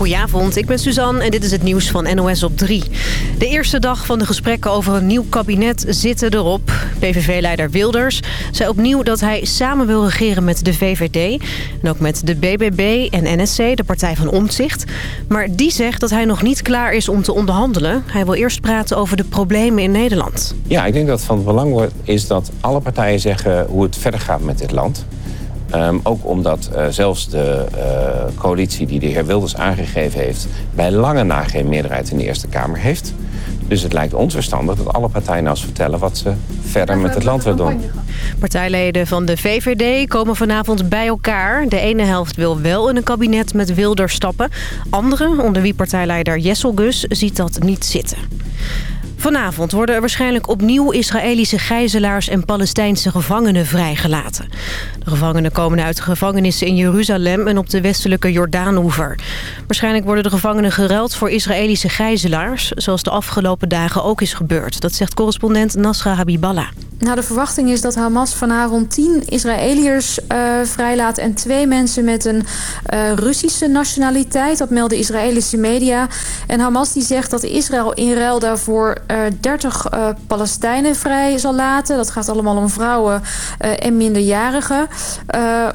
Goedenavond, ik ben Suzanne en dit is het nieuws van NOS op 3. De eerste dag van de gesprekken over een nieuw kabinet zitten erop. PVV-leider Wilders zei opnieuw dat hij samen wil regeren met de VVD... en ook met de BBB en NSC, de partij van Omtzigt. Maar die zegt dat hij nog niet klaar is om te onderhandelen. Hij wil eerst praten over de problemen in Nederland. Ja, ik denk dat van belang is dat alle partijen zeggen hoe het verder gaat met dit land... Ehm, ook omdat uh, zelfs de uh, coalitie die de heer Wilders aangegeven heeft... bij lange na geen meerderheid in de Eerste Kamer heeft. Dus het lijkt ons verstandig dat alle partijen nou eens vertellen... wat ze verder met het land willen doen. Partijleden van de VVD komen vanavond bij elkaar. De ene helft wil wel in een kabinet met Wilders stappen. Anderen, onder wie partijleider Jessel Gus, ziet dat niet zitten. Vanavond worden er waarschijnlijk opnieuw Israëlische gijzelaars en Palestijnse gevangenen vrijgelaten. De gevangenen komen uit de gevangenissen in Jeruzalem en op de westelijke Jordaanoever. Waarschijnlijk worden de gevangenen geruild voor Israëlische gijzelaars, zoals de afgelopen dagen ook is gebeurd. Dat zegt correspondent Nasra Habiballah. Nou, de verwachting is dat Hamas vanavond tien Israëliërs uh, vrijlaat... en twee mensen met een uh, Russische nationaliteit. Dat melden Israëlische media. En Hamas die zegt dat Israël in ruil daarvoor 30 Palestijnen vrij zal laten. Dat gaat allemaal om vrouwen en minderjarigen.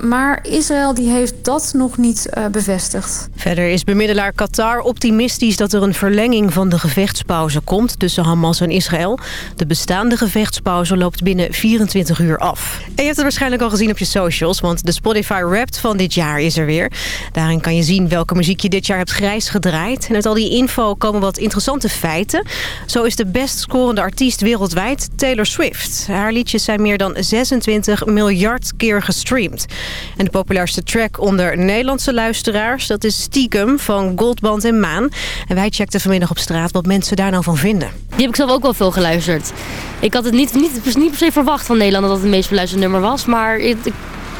maar Israël die heeft dat nog niet bevestigd. Verder is bemiddelaar Qatar optimistisch dat er een verlenging van de gevechtspauze komt... tussen Hamas en Israël. De bestaande gevechtspauze loopt binnen 24 uur af. En je hebt het waarschijnlijk al gezien op je socials, want de Spotify Wrapped van dit jaar is er weer. Daarin kan je zien welke muziek je dit jaar hebt grijs gedraaid. En uit al die info komen wat interessante feiten. Zo is de best scorende artiest wereldwijd Taylor Swift. Haar liedjes zijn meer dan 26 miljard keer gestreamd. En de populairste track onder Nederlandse luisteraars, dat is Stiekem van Goldband en Maan. En wij checkten vanmiddag op straat wat mensen daar nou van vinden. Die heb ik zelf ook wel veel geluisterd. Ik had het niet, niet, niet per se verwacht van Nederland dat het meest beluisterde nummer was. Maar ik,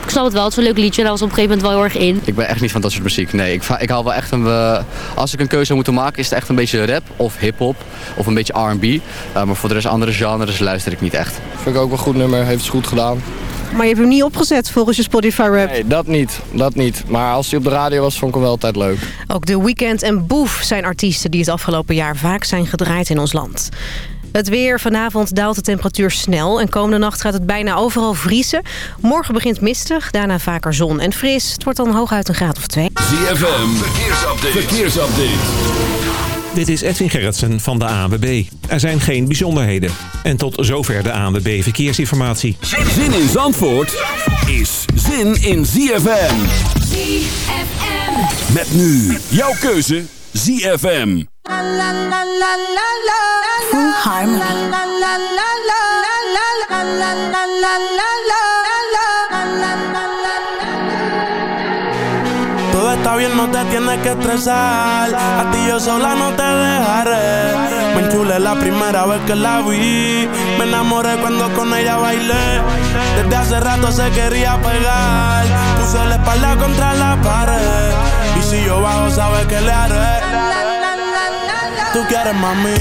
ik snap het wel. Het is een leuk liedje en dat was op een gegeven moment wel heel erg in. Ik ben echt niet van dat soort muziek. Nee, ik, ik haal wel echt een... Uh, als ik een keuze zou moeten maken is het echt een beetje rap of hip-hop. Of een beetje R&B. Uh, maar voor de rest andere genres luister ik niet echt. Vind ik ook wel een goed nummer. Heeft het goed gedaan. Maar je hebt hem niet opgezet volgens je Spotify rap. Nee, dat niet. Dat niet. Maar als hij op de radio was, vond ik hem wel altijd leuk. Ook The Weeknd en Boef zijn artiesten die het afgelopen jaar vaak zijn gedraaid in ons land. Het weer. Vanavond daalt de temperatuur snel. En komende nacht gaat het bijna overal vriezen. Morgen begint mistig, daarna vaker zon en fris. Het wordt dan hooguit een graad of twee. ZFM, verkeersupdate. verkeersupdate. Dit is Edwin Gerritsen van de ANWB. Er zijn geen bijzonderheden. En tot zover de ANWB Verkeersinformatie. Zin in Zandvoort is zin in ZFM. ZFM. Met nu jouw keuze ZFM. Full Harmony. Todo está bien, no te tienes que estresar. A ti yo sola no te dejaré. Me enchulé la primera vez que la vi. Me enamoré cuando con ella bailé. Desde hace rato se quería pegar. Puse la espalda contra la pared. Si yo bajo, sabes que le haré. Tú quieres mami.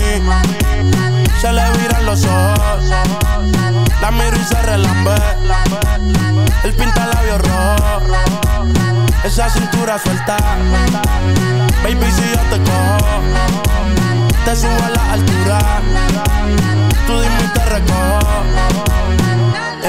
Se le viran los ojos. La miro y se relambe. El pinta labios rojo. Esa cintura suelta. Baby, si yo te cojo, te subo a la altura. Tú dime y te recojo.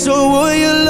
so will you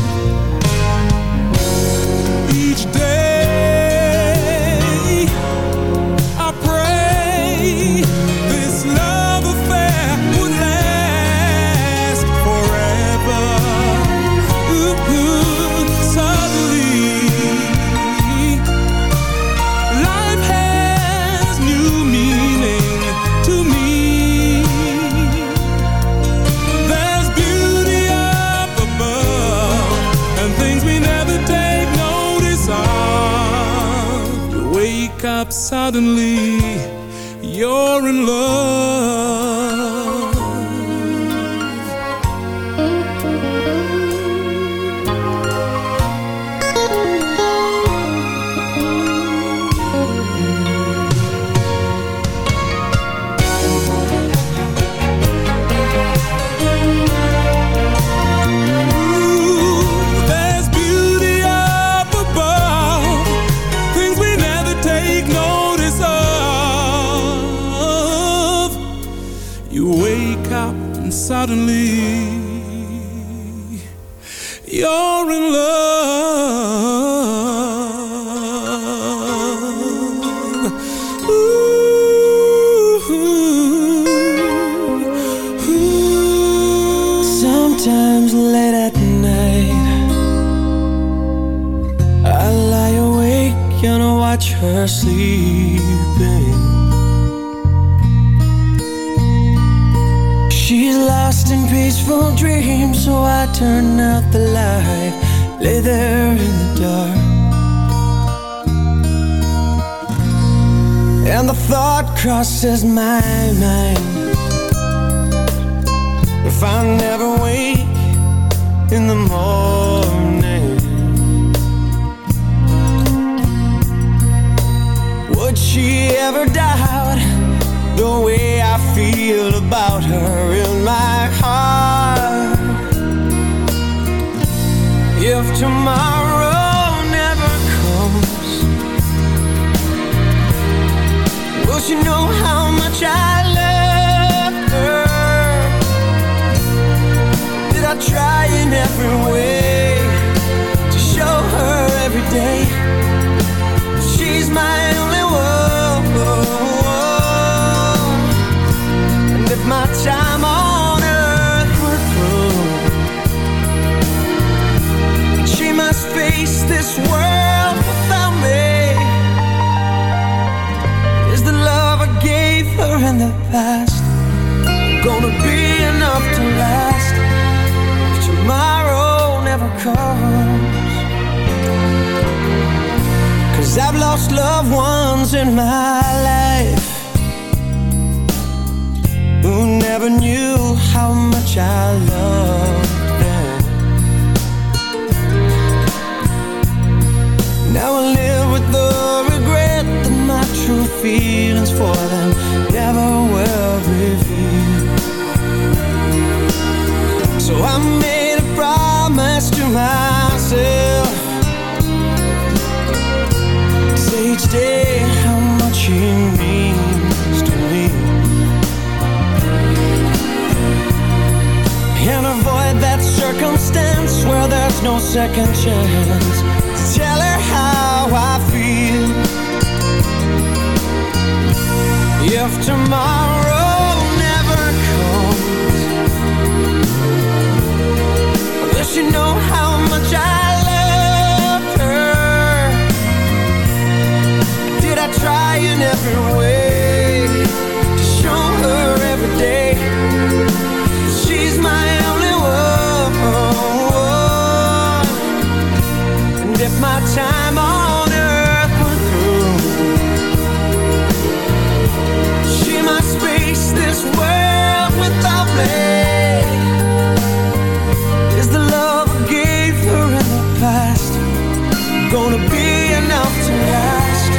gonna be enough to last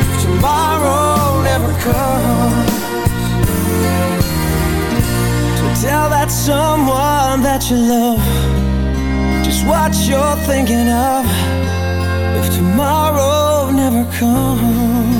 if tomorrow never comes. So tell that someone that you love just what you're thinking of if tomorrow never comes.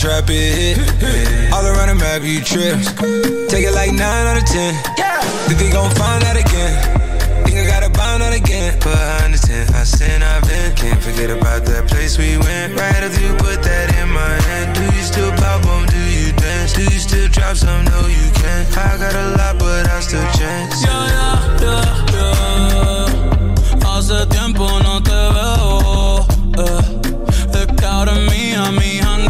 trap, it hit. All around the map, you trip. Take it like 9 out of 10. Think we gon' find out again. Think I gotta bind out again. Behind the tent, I sin, I've been. Can't forget about that place we went. Right after you put that in my hand. Do you still pop on? Do you dance? Do you still drop some? No, you can't. I got a lot, but I still chance. Ya, ya, ya, ya. Hace tiempo no te veo. eh. Que ahora es mía mi jangueo.